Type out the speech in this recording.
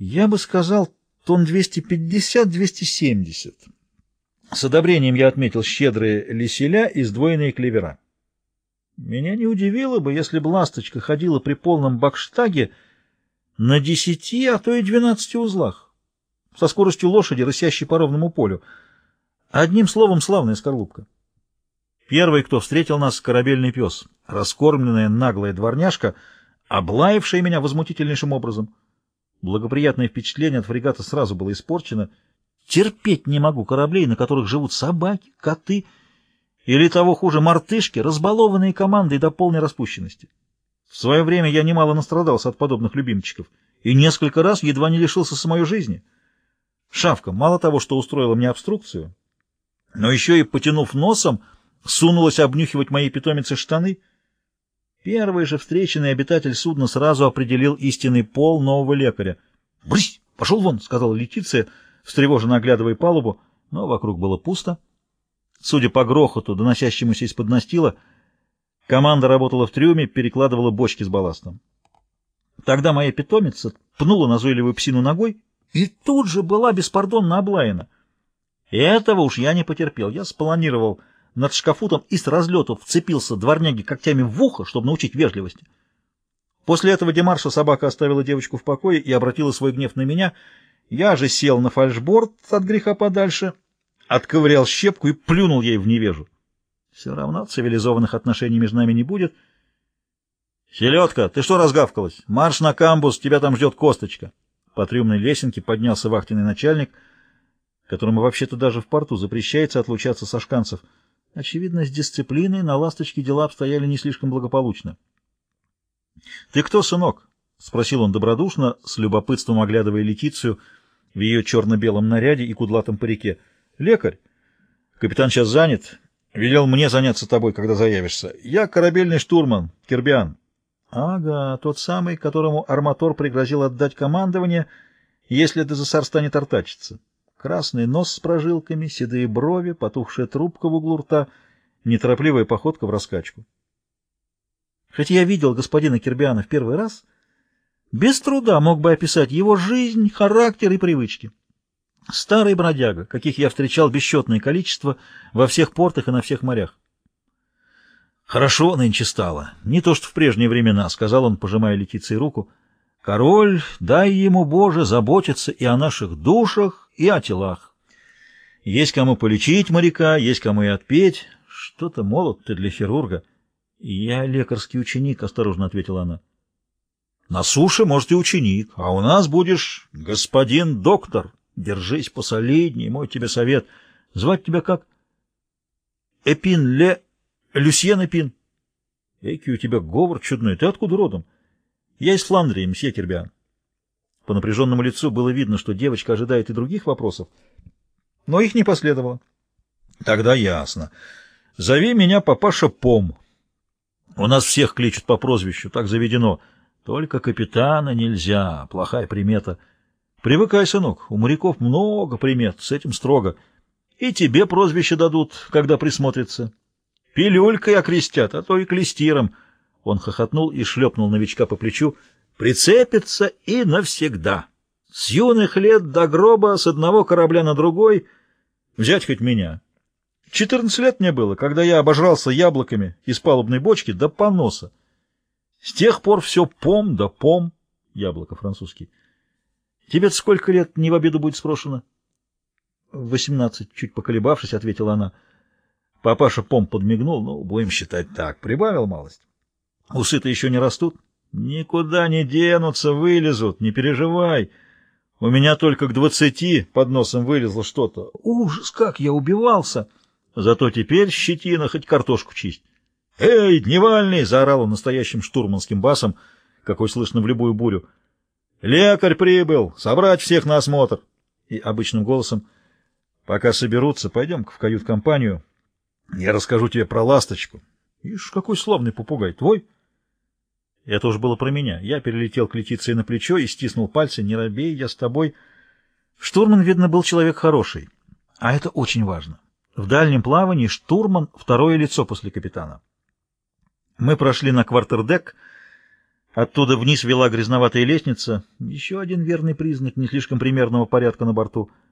Я бы сказал, тон 250-270. С одобрением я отметил щедрые леселя и сдвоенные клевера. Меня не удивило бы, если бы ласточка ходила при полном бакштаге на десяти, а то и двенадцати узлах, со скоростью лошади, рысящей по ровному полю. Одним словом, славная скорлупка. Первый, кто встретил нас, корабельный пес, раскормленная наглая дворняжка, облаявшая меня возмутительнейшим образом. Благоприятное впечатление от фрегата сразу было испорчено. Терпеть не могу кораблей, на которых живут собаки, коты или, того хуже, мартышки, разбалованные командой до полной распущенности. В свое время я немало настрадался от подобных любимчиков и несколько раз едва не лишился самой жизни. Шавка мало того, что устроила мне обструкцию, но еще и, потянув носом, сунулась обнюхивать моей питомице штаны. Первый же встреченный обитатель судна сразу определил истинный пол нового лекаря. «Брысь! Пошел вон!» — сказала Летиция, встревоженно оглядывая палубу, но вокруг было пусто. Судя по грохоту, доносящемуся из-под настила, — Команда работала в трюме, перекладывала бочки с балластом. Тогда моя питомица пнула назойливую псину ногой и тут же была беспардонно облаяна. Этого уж я не потерпел. Я спланировал над шкафутом и с разлету вцепился дворняги когтями в ухо, чтобы научить вежливости. После этого Демарша собака оставила девочку в покое и обратила свой гнев на меня. Я же сел на фальшборд от греха подальше, отковырял щепку и плюнул ей в невежу. Все равно цивилизованных отношений между нами не будет. «Селедка, ты что разгавкалась? Марш на камбус, тебя там ждет косточка!» По трюмной лесенке поднялся вахтенный начальник, которому вообще-то даже в порту запрещается отлучаться со шканцев. Очевидно, с дисциплиной на «Ласточке» дела обстояли не слишком благополучно. «Ты кто, сынок?» — спросил он добродушно, с любопытством оглядывая Летицию в ее черно-белом наряде и кудлатом парике. «Лекарь. Капитан сейчас занят. Велел мне заняться тобой, когда заявишься. Я корабельный штурман, Кирбиан. Ага, тот самый, которому арматор пригрозил отдать командование, если Дезессар станет артачиться. Красный нос с прожилками, седые брови, потухшая трубка в углу рта, неторопливая походка в раскачку. Хотя я видел господина Кирбиана в первый раз, без труда мог бы описать его жизнь, характер и привычки. Старый бродяга, каких я встречал бесчетное количество во всех портах и на всех морях. «Хорошо нынче стало, не то что в прежние времена», — сказал он, пожимая Летиции руку. «Король, дай ему, Боже, заботиться и о наших душах, и о телах. Есть кому полечить моряка, есть кому и отпеть. Что-то молод ты для хирурга». «Я лекарский ученик», — осторожно ответила она. «На суше, может, и ученик, а у нас будешь господин доктор». Держись посолиднее, мой тебе совет. Звать тебя как? Эпин Ле... Люсьен Эпин. Эки у тебя говор чудной. Ты откуда родом? Я из Фландрии, мсье Кирбиан. По напряженному лицу было видно, что девочка ожидает и других вопросов, но их не последовало. Тогда ясно. Зови меня папаша Пом. У нас всех кличут по прозвищу, так заведено. Только капитана нельзя, плохая примета — Привыкай, сынок, у моряков много примет, с этим строго. И тебе прозвище дадут, когда присмотрятся. Пилюлькой окрестят, а то и клестиром. Он хохотнул и шлепнул новичка по плечу. Прицепится и навсегда. С юных лет до гроба, с одного корабля на другой. Взять хоть меня. Четырнадцать лет мне было, когда я обожрался яблоками из палубной бочки до поноса. С тех пор все пом да пом, яблоко французский. тебе сколько лет не в обиду будет спрошено? — Восемнадцать, чуть поколебавшись, ответила она. Папаша Пом подмигнул, ну, будем считать так, прибавил малость. Усы-то еще не растут? Никуда не денутся, вылезут, не переживай. У меня только к двадцати под носом вылезло что-то. Ужас, как я убивался! Зато теперь щетина хоть картошку чисть. «Эй, дневальный!» — заорал он настоящим штурманским басом, какой слышно в любую бурю. «Лекарь прибыл! Собрать всех на осмотр!» И обычным голосом «Пока соберутся, пойдем-ка в кают-компанию. Я расскажу тебе про ласточку». «Ишь, какой славный попугай! Твой?» Это уж было про меня. Я перелетел к Летиции на плечо и стиснул пальцы. «Не робей, я с тобой». Штурман, видно, был человек хороший. А это очень важно. В дальнем плавании штурман — второе лицо после капитана. Мы прошли на квартердек, Оттуда вниз вела грязноватая лестница, еще один верный признак не слишком примерного порядка на борту —